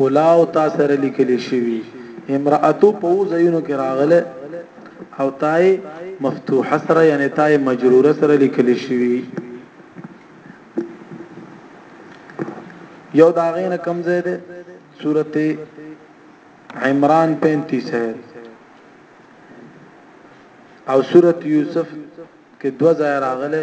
کلاو تا سره لیکل شوی امرأتو په ځایونو کې راغله او تای مفتوحه سره یعنی تای مجروره سره لیکل شوی یو دا غینه کم ځای ده سورته عمران 35 ہے او سورته یوسف کې دو ځای راغله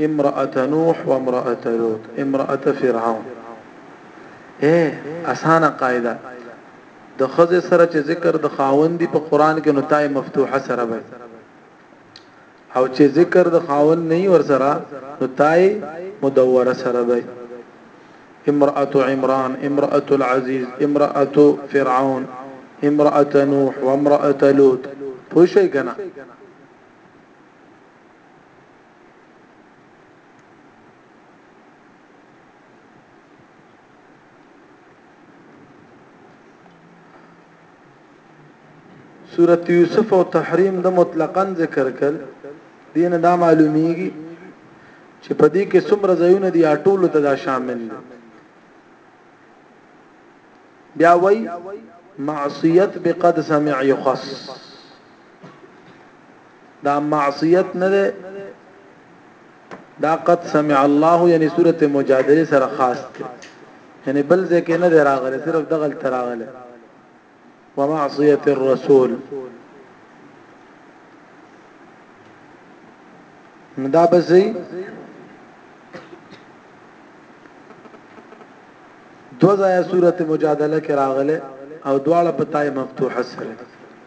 امرأة نوح وامرأة لوط امرأة فرعون اے اسانه قاعده د خزه سره چې ذکر د خاوند دی په قران کې نو تای مفتوحه سره وای او چې ذکر د خاوند نه ور سره نو تای مدوره سره وای امرأة عمران امرأة العزيز امرأة فرعون امرأة نوح وامرأة لوط پوښی کنه سورت یوسف او تحریم د مطلقاً ذکر کړ دین دا معلومیږي چې په دې کې څومره ځایونه دي ټول ته دا شامل دي بیا وای معصیت بقد سمع یخص دا معصیت نه ده دا قد سمع الله یعنی سوره مجادله سره خاص ده یعنی بل ځکه نه ده راغله صرف دغل تراغله ومعصیت الرسول دا بسې دو ځای سوره مجادله کې راغله او دواړه پتاي مفتوحه سره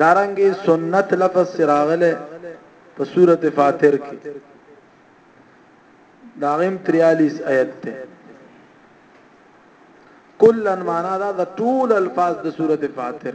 دارنګي سنت لفظ سراغله په سورته فاتر کې داغم 43 آیت ته کلن معنا دا د ټول الفاظ د سورته فاتر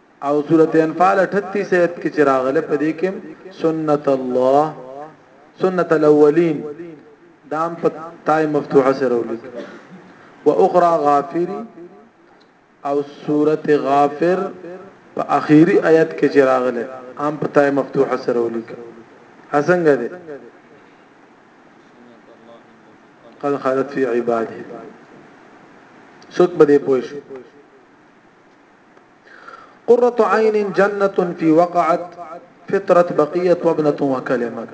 او سورت انفال 38 ایت کې چې راغله په دې کې سنت الله سنت الاولین دام په تای مفتوحه سره ولیک واخرى غافر او سورت غافر په اخیری آیت کې چې راغله عام په تای مفتوحه سره ولیک اسنګه دې قد خلت فی عباده سوک بده پوښ قرة عين جنة في وقعت فطرة بقية وابنة وكلمة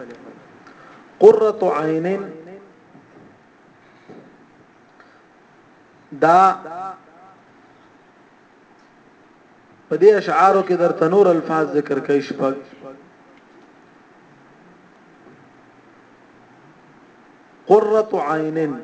قرة عين دا فدي دې اشعارو تنور الفاظ ذكر كيش بك قرة عين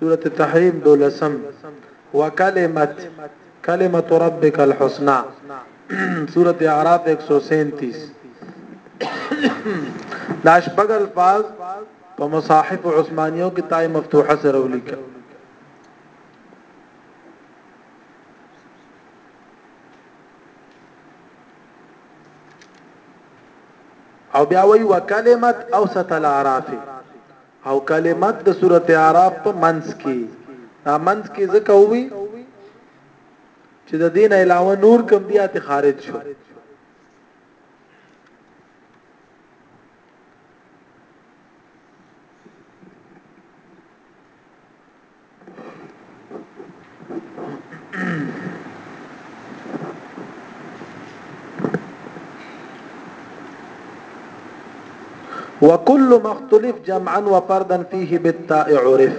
سورة التحريم دولسم وکلمت کلمة ربک الحسنی سورة اعراف 137 دا شپږ الفاظ په مصاحف عثمانیو کې تای مفتوحه سره ولیکه او بیا وی وکلمت اوسط الاعراف او کلمت د سورت اعراب په منځ کې دا منځ کې ځکه وی چې د دین علاوه نور کم دي اته خارج شو وكل مختلف جمعا وفردا فيه بالتاء عرف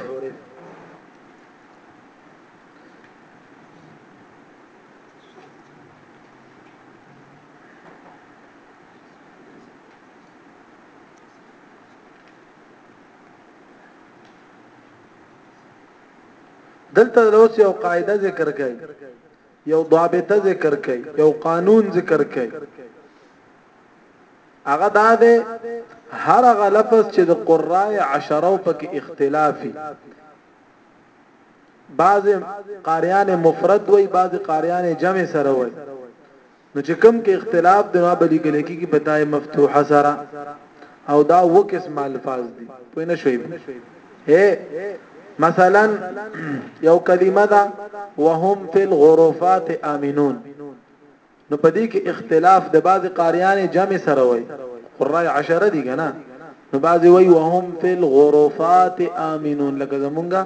دلته اوس یو قاعده ذکر کړي یو ضابطه ذکر کړي یو قانون ذکر کړي هغه دا ده هر هغه لفظ چې د قرای عشره په کې اختلافي بعض قاریان مفرد وي بعض قاریان جمع سره وي نو چې کوم کې اختلاف دی هغه لیکل کېږي په تای مفتوحه سره او دا و قسم الفاظ دي په نه شوي هي مثلا یو کلمه ده وهم فی الغرفات امنون نو په دې کې اختلاف د بعض قاریان جمع سره وای قرای 10 دي کنه نو بعض وای وهم فی الغرفات امنون لکه زمونږه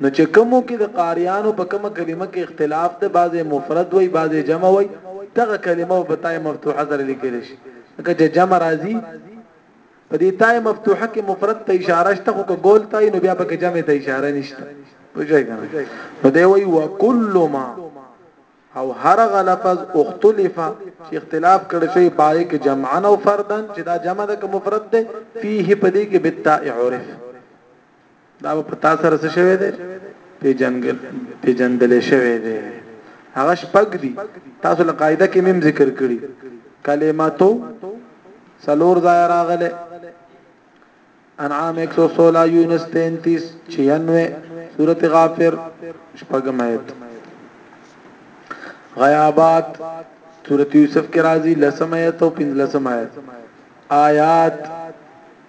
نو چې کومو کې د قاریانو په کومه کلمه کې اختلاف ده بعضې مفرد وای بعضې جمع وای دغه کلمه په تای مفتوحه سره لیکل شي لکه چې جمع راځي په دې تای مفتوحه کې مفرد ته اشاره شته خو که ګول تای نو بیا په کې جمع ته اشاره نشته پوښی کنه نو دی وای وکل ما او هر غلفظ اختلف چې اختلاف کړي شوی پای کې جمعا او فردن چې دا جمع ده که مفرد ده فيه په دې کې بالتاء عرف دا به په تا سره څه شوی دی پیجنګل پیجندل شوی دی هغه شپږ دي تاسو له قاعده کې مم ذکر کړی کلماتو سلور ځای راغله انعام 116 یونس 33 96 سورت غافر شپږم آیت غیابات سورت یوسف کې راځي لسم آیت او 15 آیت آیات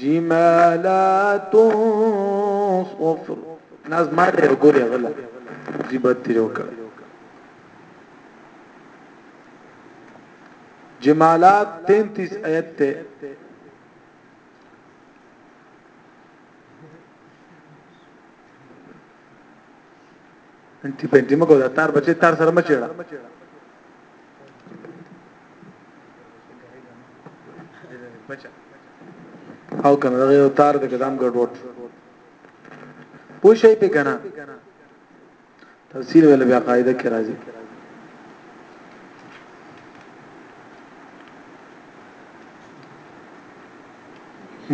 جمالات صفر ناز ما ته وګوره غلا مصیبت تیر وکړ جمالات 33 آیت ته انتی پنتی مکو دا تار بچی تار سره مچیړه او کنه دا یو تار د کدام ګډوډ پوښی په کنه تفسیر ول بیا قاعده کې راځي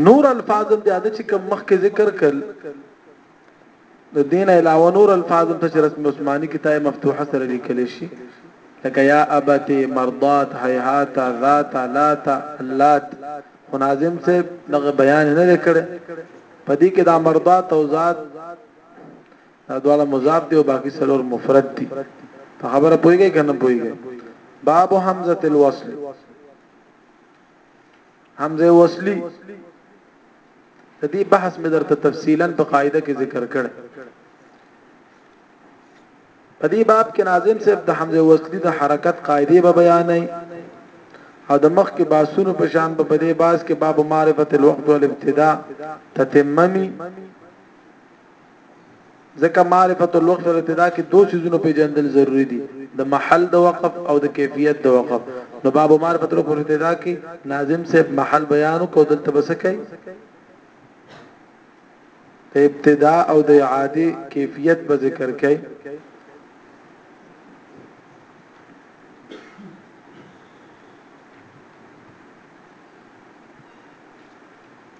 نور الفاظ د عادت چې کوم مخکې ذکر کړل د دې نه علاوه نور الفاظ هم شته چې رسم عثماني کتاب مفتوحه سره لیکل شي لکه یا ابت مرضات هیهات ذات لات اللات خو ناظم صاحب دغه بیان نه لیکل په دې کې دا مرضات او ذات دا دواله مضاف دی او باقی سلور مفرد دی په خبره پويږي کنه پويږي باب حمزه الوصل حمزه وصلی د دې بحث مې درته تفصیلا په قاعده کې ذکر کړ په دې باب کې ناظم صاحب د حمزه وصلی د حرکت قاعده به بیانې او د مخ کې باسونو په شان په بده باس کې باب معرفت الوقت والابتداء تتممي ځکه معرفت الوقت سره ابتدا کې دوه سيزونه پیژندل ضروری دي د محل د وقف او د کیفیت د وقف نو باب معرفت الوقت سره ابتدا کې ناظم صاحب محل بیان کو دلته بس کوي ابتدا او د عادي کیفیت به ذکر کوي